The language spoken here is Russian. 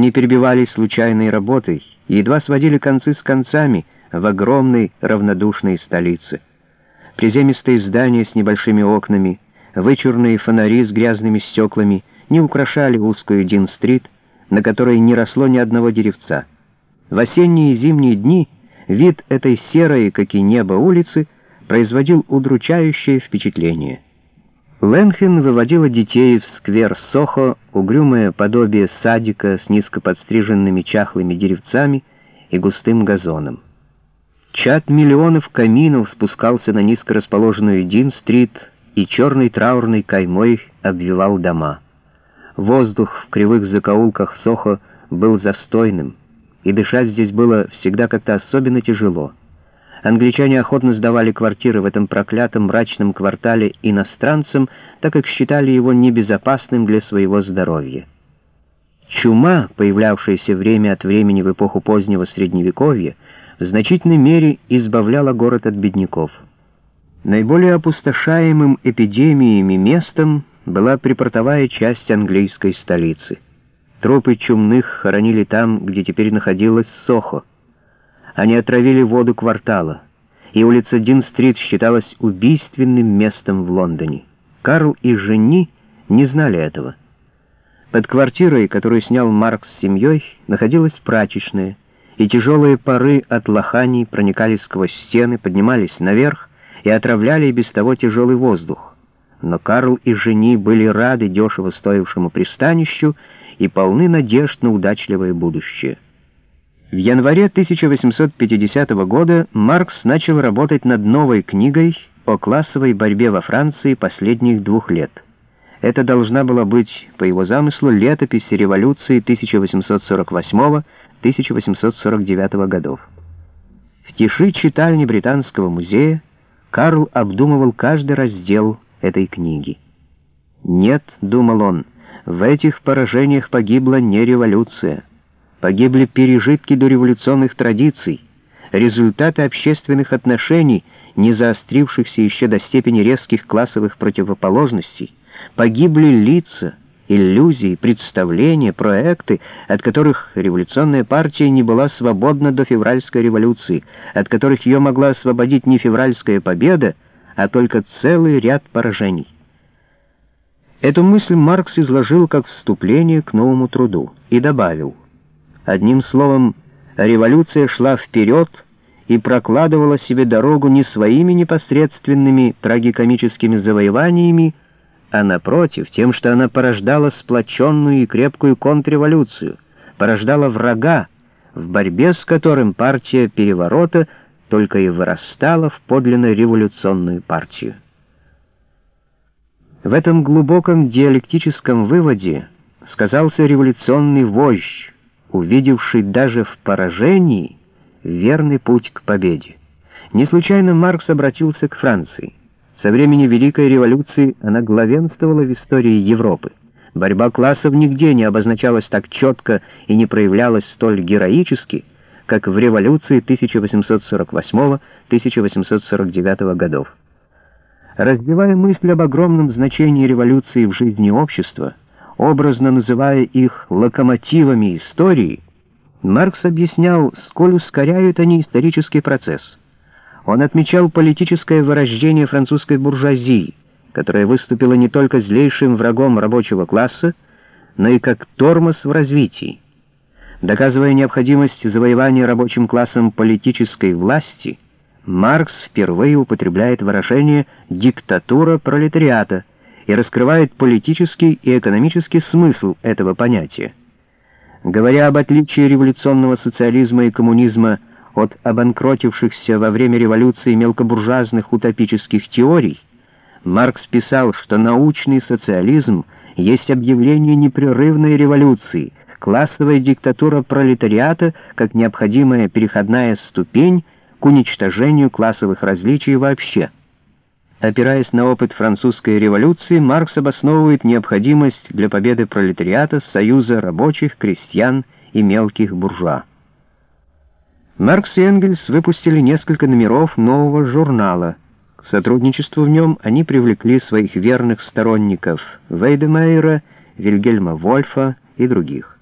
Они перебивались случайной работой и едва сводили концы с концами в огромной равнодушной столице. Приземистые здания с небольшими окнами, вычурные фонари с грязными стеклами не украшали узкую Дин-стрит, на которой не росло ни одного деревца. В осенние и зимние дни вид этой серой, как и небо улицы, производил удручающее впечатление. Ленхен выводила детей в сквер Сохо, угрюмое подобие садика с низко подстриженными чахлыми деревцами и густым газоном. Чат миллионов каминов спускался на низко расположенную Дин-стрит и черной траурной каймой обвивал дома. Воздух в кривых закоулках Сохо был застойным, и дышать здесь было всегда как-то особенно тяжело. Англичане охотно сдавали квартиры в этом проклятом мрачном квартале иностранцам, так как считали его небезопасным для своего здоровья. Чума, появлявшаяся время от времени в эпоху позднего Средневековья, в значительной мере избавляла город от бедняков. Наиболее опустошаемым эпидемиями местом была припортовая часть английской столицы. Трупы чумных хоронили там, где теперь находилась Сохо. Они отравили воду квартала, и улица Дин-стрит считалась убийственным местом в Лондоне. Карл и Жени не знали этого. Под квартирой, которую снял Марк с семьей, находилась прачечная, и тяжелые пары от лоханий проникали сквозь стены, поднимались наверх и отравляли и без того тяжелый воздух. Но Карл и Жени были рады дешево стоившему пристанищу и полны надежд на удачливое будущее. В январе 1850 года Маркс начал работать над новой книгой о классовой борьбе во Франции последних двух лет. Это должна была быть, по его замыслу, летопись революции 1848-1849 годов. В тиши читальни Британского музея Карл обдумывал каждый раздел этой книги. «Нет», — думал он, — «в этих поражениях погибла не революция. Погибли пережитки дореволюционных традиций, результаты общественных отношений, не заострившихся еще до степени резких классовых противоположностей, погибли лица, иллюзии, представления, проекты, от которых революционная партия не была свободна до февральской революции, от которых ее могла освободить не февральская победа, а только целый ряд поражений. Эту мысль Маркс изложил как вступление к новому труду и добавил, одним словом, революция шла вперед и прокладывала себе дорогу не своими непосредственными трагикомическими завоеваниями, а напротив, тем, что она порождала сплоченную и крепкую контрреволюцию, порождала врага, в борьбе с которым партия переворота только и вырастала в подлинно революционную партию. В этом глубоком диалектическом выводе сказался революционный вождь, увидевший даже в поражении верный путь к победе. Не случайно Маркс обратился к Франции. Со времени Великой революции она главенствовала в истории Европы. Борьба классов нигде не обозначалась так четко и не проявлялась столь героически, как в революции 1848-1849 годов. Развивая мысль об огромном значении революции в жизни общества, образно называя их локомотивами истории, Маркс объяснял, сколь ускоряют они исторический процесс. Он отмечал политическое вырождение французской буржуазии, которая выступила не только злейшим врагом рабочего класса, но и как тормоз в развитии. Доказывая необходимость завоевания рабочим классом политической власти, Маркс впервые употребляет выражение «диктатура пролетариата» и раскрывает политический и экономический смысл этого понятия. Говоря об отличии революционного социализма и коммунизма от обанкротившихся во время революции мелкобуржуазных утопических теорий, Маркс писал, что научный социализм есть объявление непрерывной революции, классовая диктатура пролетариата как необходимая переходная ступень к уничтожению классовых различий вообще. Опираясь на опыт французской революции, Маркс обосновывает необходимость для победы пролетариата союза рабочих, крестьян и мелких буржуа. Маркс и Энгельс выпустили несколько номеров нового журнала. К сотрудничеству в нем они привлекли своих верных сторонников Вейдемейера, Вильгельма Вольфа и других.